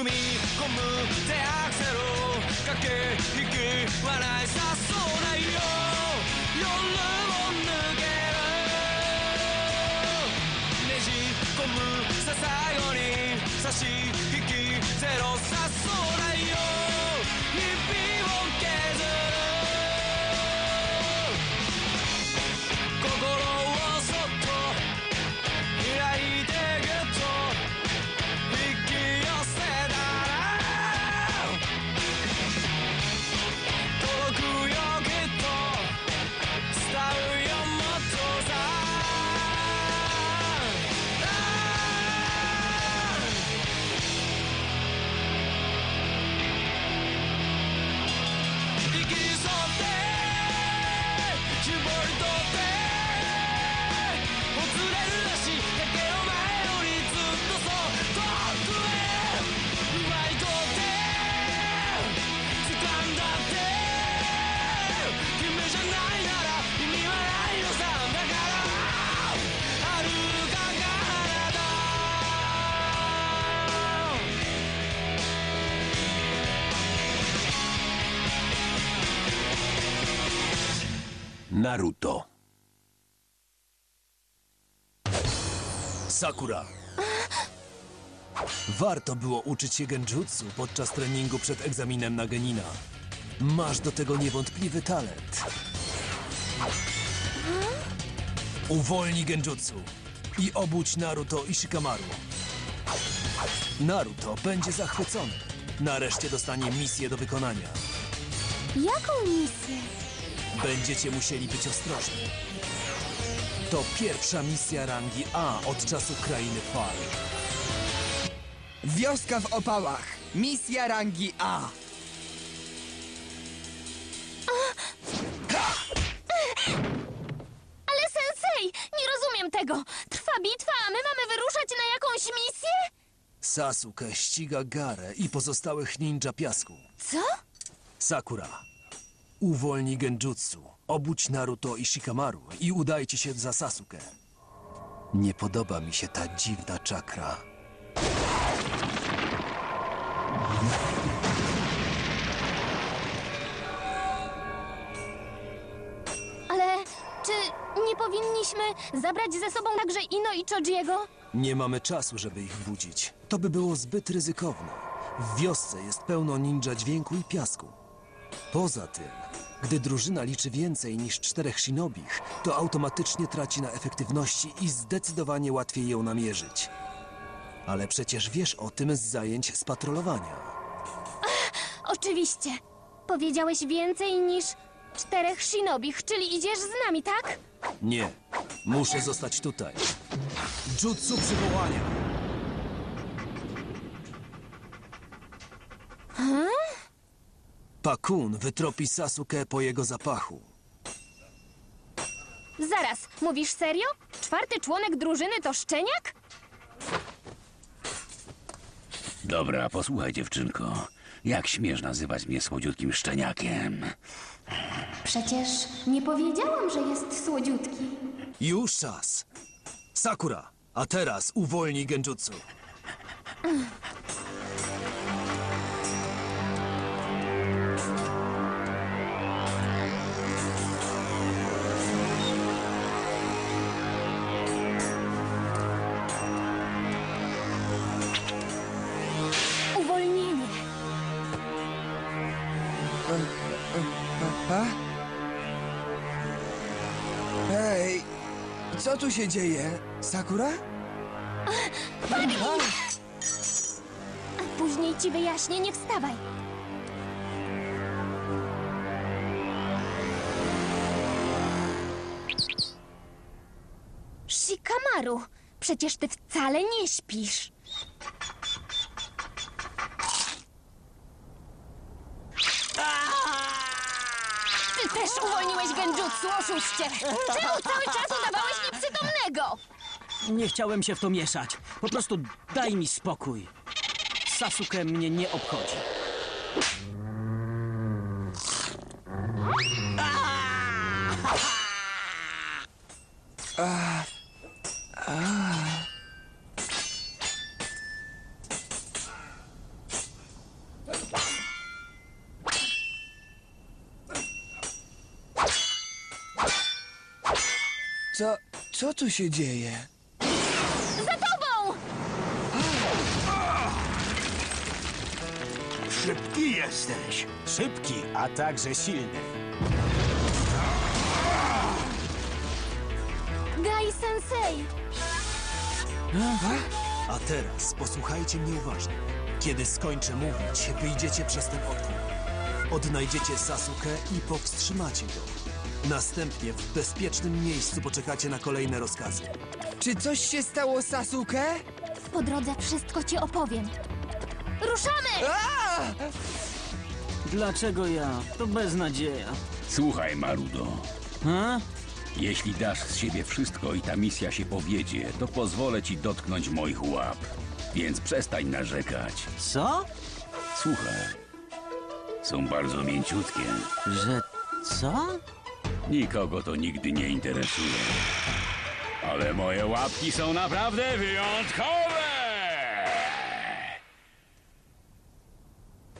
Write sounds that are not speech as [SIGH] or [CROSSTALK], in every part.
踏み込む手アクセル駆け引き笑いさそうないよ Naruto. Sakura. Warto było uczyć się genjutsu podczas treningu przed egzaminem na genina. Masz do tego niewątpliwy talent. Uwolnij genjutsu i obudź Naruto i Shikamaru. Naruto będzie zachwycony. Nareszcie dostanie misję do wykonania. Jaką misję? Będziecie musieli być ostrożni. To pierwsza misja rangi A od czasu Krainy Fal. Wioska w opałach. Misja rangi A. Ale sensei, nie rozumiem tego. Trwa bitwa, a my mamy wyruszać na jakąś misję? Sasuke ściga Garę i pozostałych ninja piasku. Co? Sakura, uwolnij genjutsu, obudź Naruto i Shikamaru i udajcie się za Sasuke. Nie podoba mi się ta dziwna czakra. Ale czy nie powinniśmy zabrać ze sobą także Ino i Chojiego? Nie mamy czasu, żeby ich budzić. To by było zbyt ryzykowne. W wiosce jest pełno ninja dźwięku i piasku. Poza tym, gdy drużyna liczy więcej niż czterech shinobich, to automatycznie traci na efektywności i zdecydowanie łatwiej ją namierzyć. Ale przecież wiesz o tym z zajęć z patrolowania. [LAUGHS] Oczywiście. Powiedziałeś więcej niż czterech shinobich, czyli idziesz z nami, tak? Nie, muszę zostać tutaj. Jutsu przywołania! Pakun wytropi Sasuke po jego zapachu. Zaraz, mówisz serio? Czwarty członek drużyny to szczeniak? Dobra, posłuchaj, dziewczynko. Jak śmiesz nazywać mnie słodziutkim szczeniakiem? Przecież nie powiedziałam, że jest słodziutki. Już czas. Sakura, a teraz uwolnij genjutsu. Co tu się dzieje? Sakura? A, Później ci wyjaśnię, nie wstawaj. Shikamaru, przecież ty wcale nie śpisz. Ty też uwolniłeś genjutsu, oszuście! Czemu cały czas udawałeś nieprzytomnego? Nie chciałem się w to mieszać. Po prostu daj mi spokój. Sasuke mnie nie obchodzi. Co, co tu się dzieje? Za tobą! Szybki jesteś. Szybki, a także silny. Gai Sensei! A teraz posłuchajcie mnie uważnie. Kiedy skończę mówić, wyjdziecie przez ten otwór. Odnajdziecie Sasuke i powstrzymacie go. Następnie w bezpiecznym miejscu poczekacie na kolejne rozkazy. Czy coś się stało Sasuke? Po drodze wszystko ci opowiem. Ruszamy! Dlaczego ja? To beznadzieja. Słuchaj, Marudo. A? Jeśli dasz z siebie wszystko i ta misja się powiedzie, to pozwolę ci dotknąć moich łap. Więc przestań narzekać. Co? Słuchaj. Są bardzo mięciutkie. Że co? Nikogo to nigdy nie interesuje. Ale moje łapki są naprawdę wyjątkowe!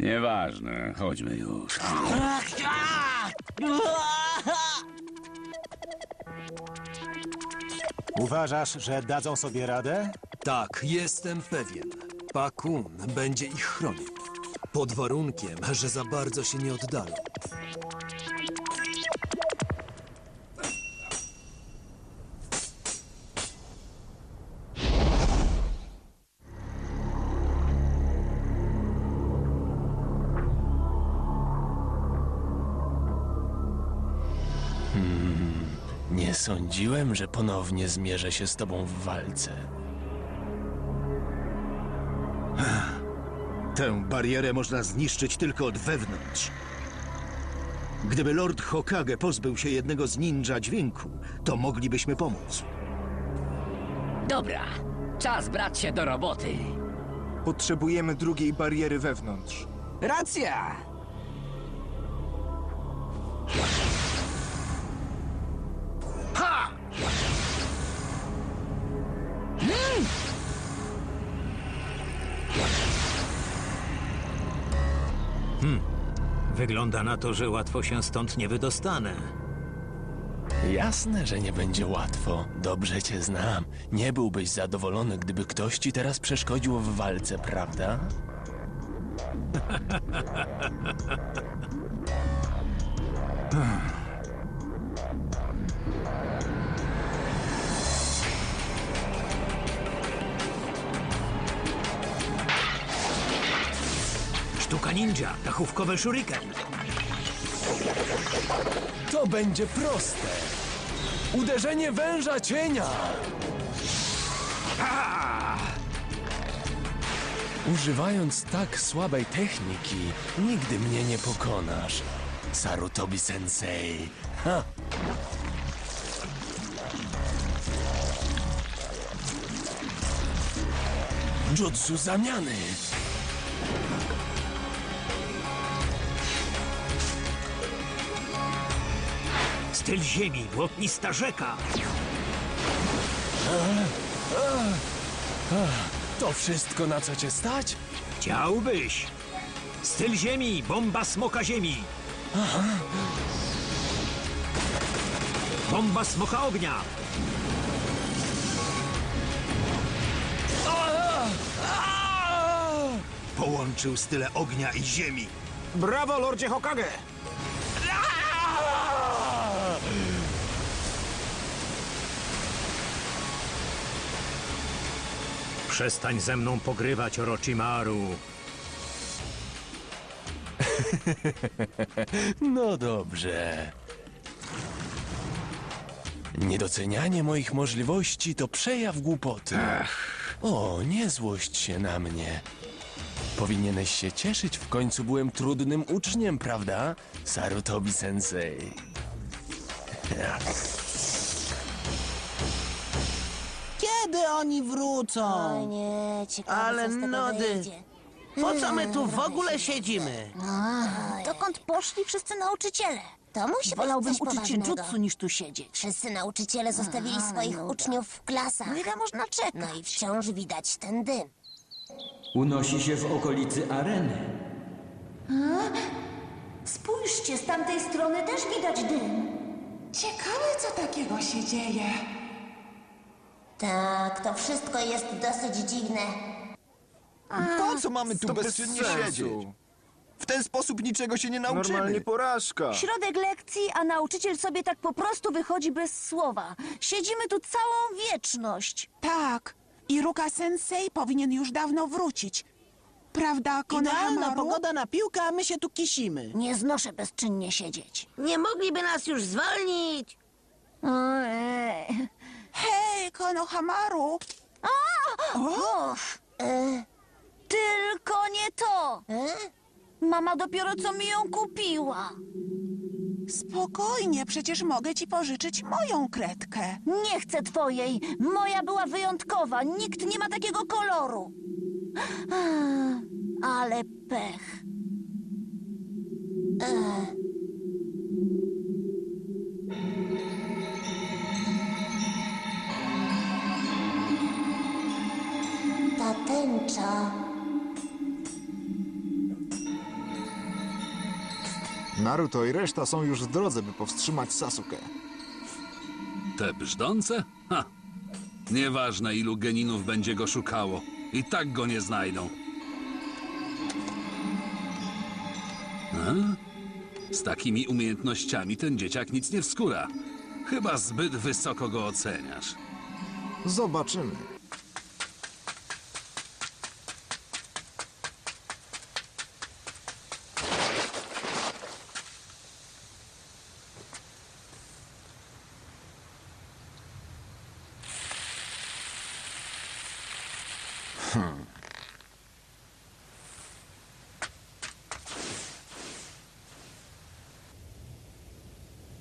Nieważne, chodźmy już. Uważasz, że dadzą sobie radę? Tak, jestem pewien. Pakun będzie ich chronił. Pod warunkiem, że za bardzo się nie oddalą. Sądziłem, że ponownie zmierzę się z tobą w walce. Tę barierę można zniszczyć tylko od wewnątrz. Gdyby Lord Hokage pozbył się jednego z ninja dźwięku, to moglibyśmy pomóc. Dobra, czas brać się do roboty. Potrzebujemy drugiej bariery wewnątrz. Racja! Wygląda na to, że łatwo się stąd nie wydostanę. Jasne, że nie będzie łatwo. Dobrze cię znam. Nie byłbyś zadowolony, gdyby ktoś ci teraz przeszkodził w walce, prawda? [LAUGHS] Sztuka ninja, dachówkowe shuriken. To będzie proste. Uderzenie węża cienia. Używając tak słabej techniki, nigdy mnie nie pokonasz. Sarutobi Sensei. Ha! Jutsu zamiany. Styl ziemi, błotnista rzeka. To wszystko, na co cię stać? Chciałbyś. Styl ziemi, bomba smoka ziemi. Bomba smoka ognia. Połączył style ognia i ziemi. Brawo, Lordzie Hokage! Przestań ze mną pogrywać, Orochimaru. [LAUGHS] No dobrze. Niedocenianie moich możliwości to przejaw głupoty. O, nie złość się na mnie. Powinieneś się cieszyć, w końcu byłem trudnym uczniem, prawda? Sarutobi [LAUGHS] Oni wrócą? nie, ciekawe Ale co z tego nody. wyjdzie. Po co my tu w ogóle siedzimy? Dokąd poszli wszyscy nauczyciele? To musi Wolałbym być coś uczyć się poważnego. jutsu niż tu siedzieć. Wszyscy nauczyciele zostawili swoich uczniów w klasach. No ile można czekać? No i wciąż widać ten dym. Unosi się w okolicy areny. Spójrzcie, z tamtej strony też widać dym. Ciekawe, co takiego się dzieje. Tak, to wszystko jest dosyć dziwne. Po co mamy tu To bez bezczynnie sensu. siedzieć? W ten sposób niczego się nie nauczymy. Normalnie porażka. Środek lekcji, a nauczyciel sobie tak po prostu wychodzi bez słowa. Siedzimy tu całą wieczność. Tak. I Ruka Sensei powinien już dawno wrócić. Prawda, Idealna Konohamaru? pogoda na piłkę, a my się tu kisimy. Nie znoszę bezczynnie siedzieć. Nie mogliby nas już zwolnić. Hej, Konohamaru! Uff. E, Tylko nie to. Mama dopiero co mi ją kupiła. Spokojnie, przecież mogę ci pożyczyć moją kredkę. Nie chcę twojej. Moja była wyjątkowa. Nikt nie ma takiego koloru. Ale pech. Ta Naruto i reszta są już w drodze, by powstrzymać Sasuke. Te brzdące? Ha! Nieważne, ilu geninów będzie go szukało. I tak go nie znajdą. A? Z takimi umiejętnościami ten dzieciak nic nie wskóra. Chyba zbyt wysoko go oceniasz. Zobaczymy.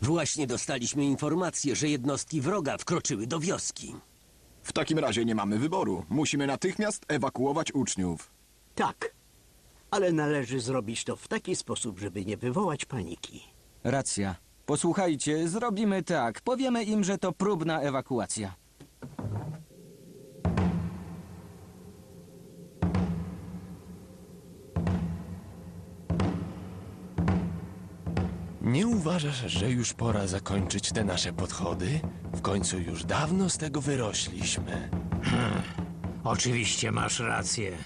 Właśnie dostaliśmy informację, że jednostki wroga wkroczyły do wioski. W takim razie nie mamy wyboru. Musimy natychmiast ewakuować uczniów. Tak, ale należy zrobić to w taki sposób, żeby nie wywołać paniki. Racja. Posłuchajcie, zrobimy tak. Powiemy im, że to próbna ewakuacja. Uważasz, że już pora zakończyć te nasze podchody? W końcu już dawno z tego wyrośliśmy. Oczywiście masz rację.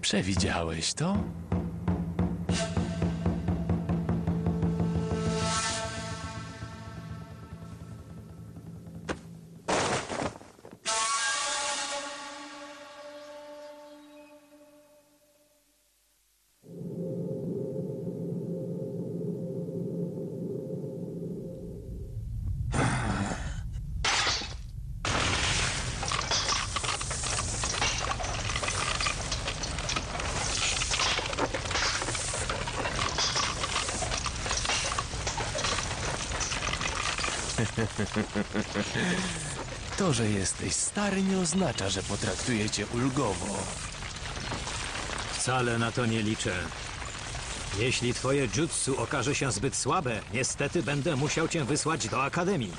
Przewidziałeś to? [LAUGHS] To, że jesteś stary, nie oznacza, że potraktuję cię ulgowo. Wcale na to nie liczę. Jeśli twoje jutsu okaże się zbyt słabe, niestety będę musiał cię wysłać do akademii.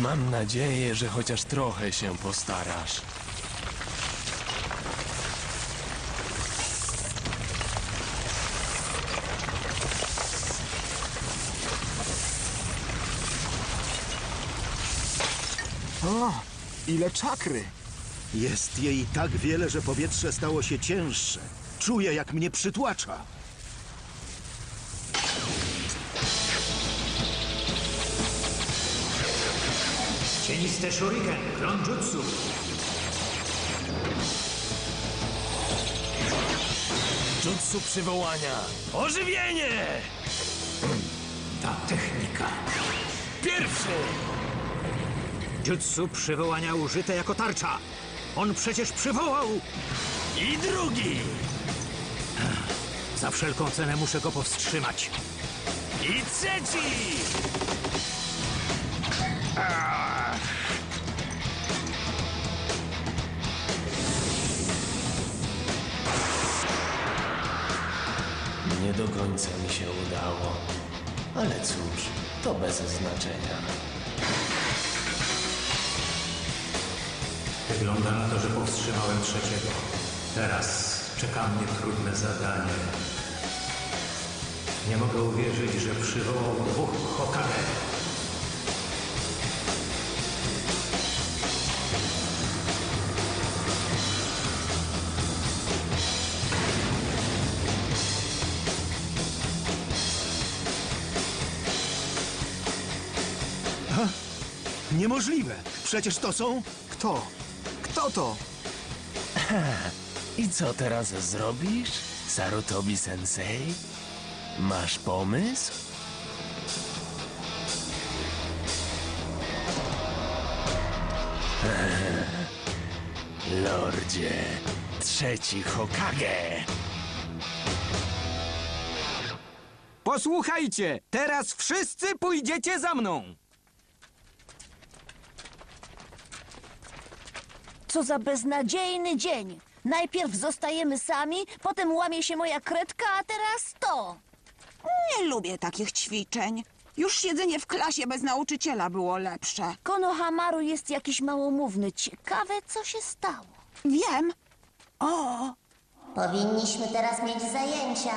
Mam nadzieję, że chociaż trochę się postarasz. O, ile czakry! Jest jej tak wiele, że powietrze stało się cięższe. Czuję, jak mnie przytłacza. Cieniste shuriken, klon jutsu. Jutsu przywołania. Ożywienie! Ta technika. Pierwszy! Jutsu przywołania użyte jako tarcza. On przecież przywołał. I drugi! Za wszelką cenę muszę go powstrzymać. I trzeci! Nie do końca mi się udało. Ale cóż, to bez znaczenia. Wygląda na to, że powstrzymałem trzeciego. Teraz czeka mnie trudne zadanie. Nie mogę uwierzyć, że przywołał dwóch Hokage. Niemożliwe! Przecież to są... Kto? Kto to? [LAUGHS] I co teraz zrobisz, Sarutobi Sensei? Masz pomysł? [LAUGHS] Lordzie, trzeci Hokage! Posłuchajcie, teraz wszyscy pójdziecie za mną. Co za beznadziejny dzień. Najpierw zostajemy sami, potem łamie się moja kredka, a teraz to. Nie lubię takich ćwiczeń. Już siedzenie w klasie bez nauczyciela było lepsze. Konohamaru jest jakiś małomówny. Ciekawe, co się stało. Wiem. O, Powinniśmy teraz mieć zajęcia,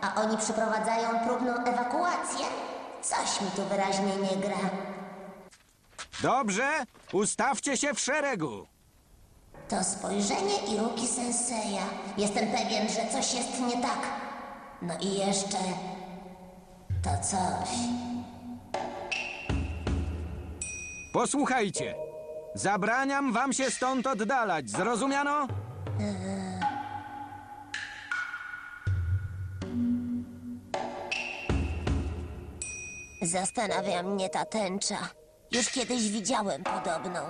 a oni przeprowadzają próbną ewakuację. Coś mi tu wyraźnie nie gra. Dobrze, ustawcie się w szeregu. To spojrzenie Iruki Senseja. Jestem pewien, że coś jest nie tak. No i jeszcze to coś. Posłuchajcie. Zabraniam wam się stąd oddalać, zrozumiano? Zastanawia mnie ta tęcza. Już kiedyś widziałem podobną.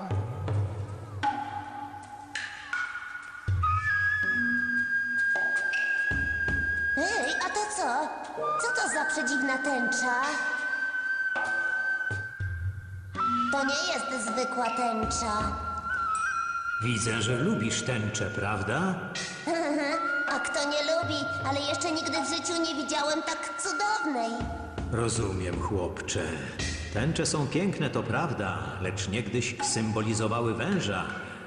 Przedziwna tęcza? To nie jest zwykła tęcza. Widzę, że lubisz tęczę, prawda? [LAUGHS] A kto nie lubi, ale jeszcze nigdy w życiu nie widziałem tak cudownej. Rozumiem, chłopcze. Tęcze są piękne, to prawda, lecz niegdyś symbolizowały węża.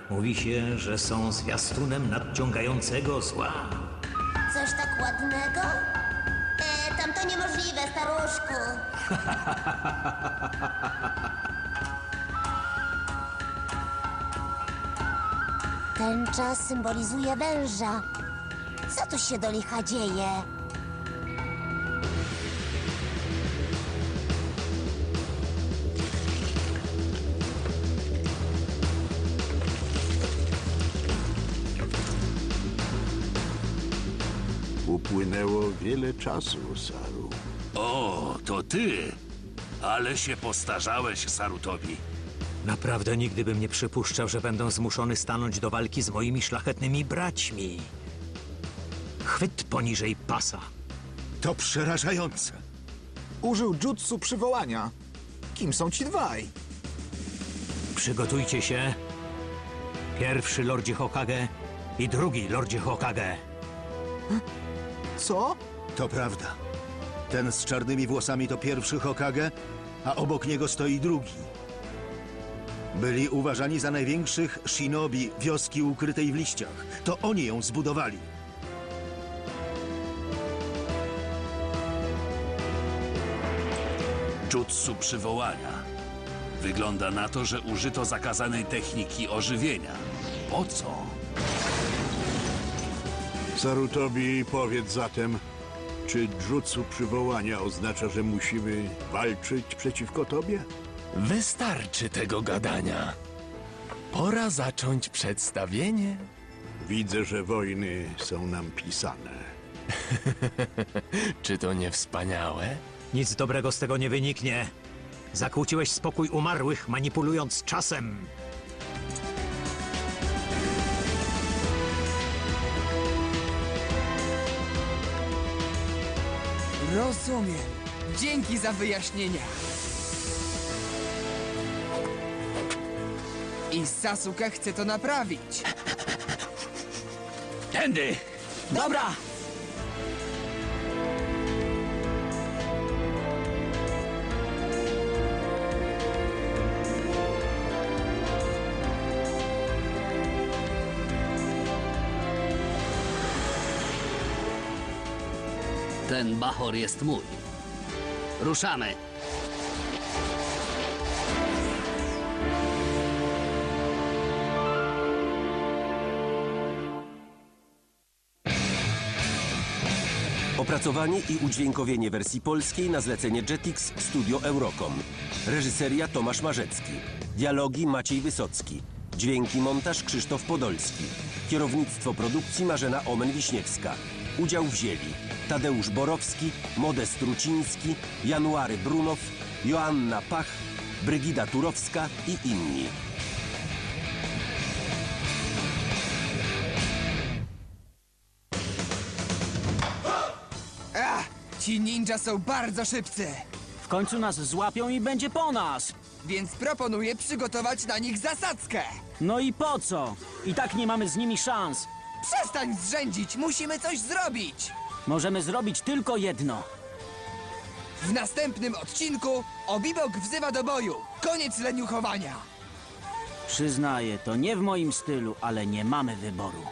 Mówi się, że są zwiastunem nadciągającego zła. Coś tak ładnego? Tam to niemożliwe, staruszku. Tęcza symbolizuje węża. Co tu się do licha dzieje? Upłynęło wiele czasu, Saru. O, to ty! Ale się postarzałeś, Sarutobi. Naprawdę nigdy bym nie przypuszczał, że będę zmuszony stanąć do walki z moimi szlachetnymi braćmi. Chwyt poniżej pasa. To przerażające. Użył jutsu przywołania. Kim są ci dwaj? Przygotujcie się. Pierwszy Lordzie Hokage i drugi Lordzie Hokage. Co? To prawda. Ten z czarnymi włosami to pierwszy Hokage, a obok niego stoi drugi. Byli uważani za największych shinobi wioski ukrytej w liściach. To oni ją zbudowali. Jutsu przywołania. Wygląda na to, że użyto zakazanej techniki ożywienia. Po co? Sarutobi, powiedz zatem, czy jutsu przywołania oznacza, że musimy walczyć przeciwko tobie? Wystarczy tego gadania. Pora zacząć przedstawienie. Widzę, że wojny są nam pisane. [LAUGHS] Czy to nie wspaniałe? Nic dobrego z tego nie wyniknie. Zakłóciłeś spokój umarłych, manipulując czasem. Rozumiem. Dzięki za wyjaśnienia. I Sasuke chce to naprawić. Tędy! Dobra! Ten bachor jest mój. Ruszamy. Opracowanie i udźwiękowienie wersji polskiej na zlecenie Jetix Studio Eurocom. Reżyseria Tomasz Marzecki. Dialogi Maciej Wysocki. Dźwięki montaż Krzysztof Podolski. Kierownictwo produkcji Marzena Omen-Wiśniewska. Udział wzięli Tadeusz Borowski, Modest Ruciński, January Brunow, Joanna Pach, Brygida Turowska i inni. Ach, ci ninja są bardzo szybcy. W końcu nas złapią i będzie po nas. Więc proponuję przygotować na nich zasadzkę. No i po co? I tak nie mamy z nimi szans. Przestań zrzędzić, musimy coś zrobić. Możemy zrobić tylko jedno. W następnym odcinku Obibok wzywa do boju. Koniec leniuchowania. Przyznaję, to nie w moim stylu, ale nie mamy wyboru.